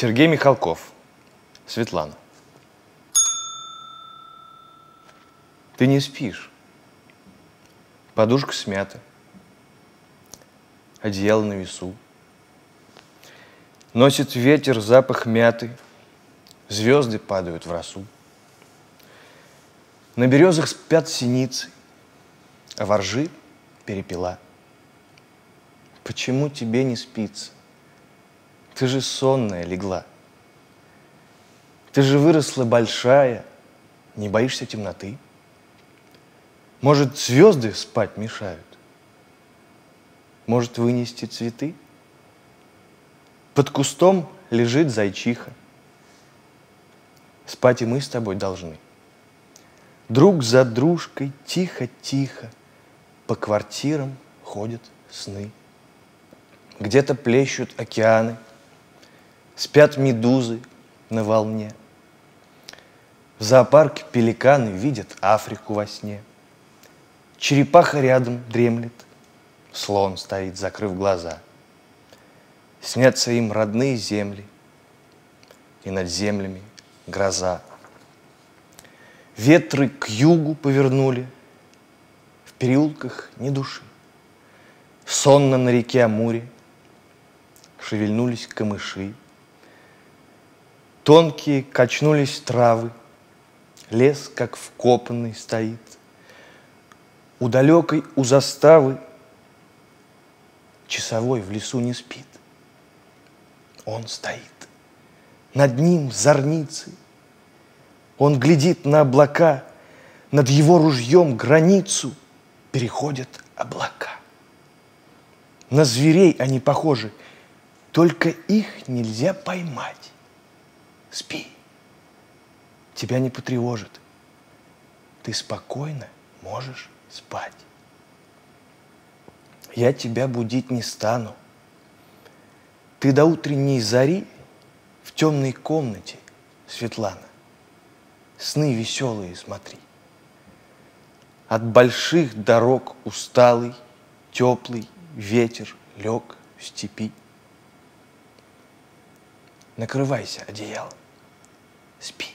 Сергей Михалков. Светлана. Ты не спишь. Подушка смята. Одеяло на весу. Носит ветер запах мяты. Звезды падают в росу. На березах спят синицы, а воржи перепела. Почему тебе не спится? Ты же сонная легла. Ты же выросла большая, не боишься темноты? Может, звезды спать мешают? Может, вынести цветы? Под кустом лежит зайчиха. Спать и мы с тобой должны. Друг за дружкой тихо-тихо по квартирам ходят сны. Где-то плещут океаны, спят медузы на волне. В зоопарке пеликаны видят Африку во сне. Черепаха рядом дремлет, слон стоит, закрыв глаза. Снятся им родные земли, и над землями гроза. Ветры к югу повернули, в переулках ни души. Сонно на реке Амуре шевельнулись камыши. Тонкие качнулись травы, лес, как вкопанный, стоит. У далекой, у заставы часовой в лесу не спит. Он стоит. Над ним зорницы. Он глядит на облака. Над его ружьем границу переходят облака. На зверей они похожи, только их нельзя поймать. Спи, тебя не потревожит. Ты спокойно можешь спать. Я тебя будить не стану. Ты до утренней зари в темной комнате, Светлана, сны веселые смотри. От больших дорог усталый, теплый ветер лег в степи. Накрывайся одеялом, спи.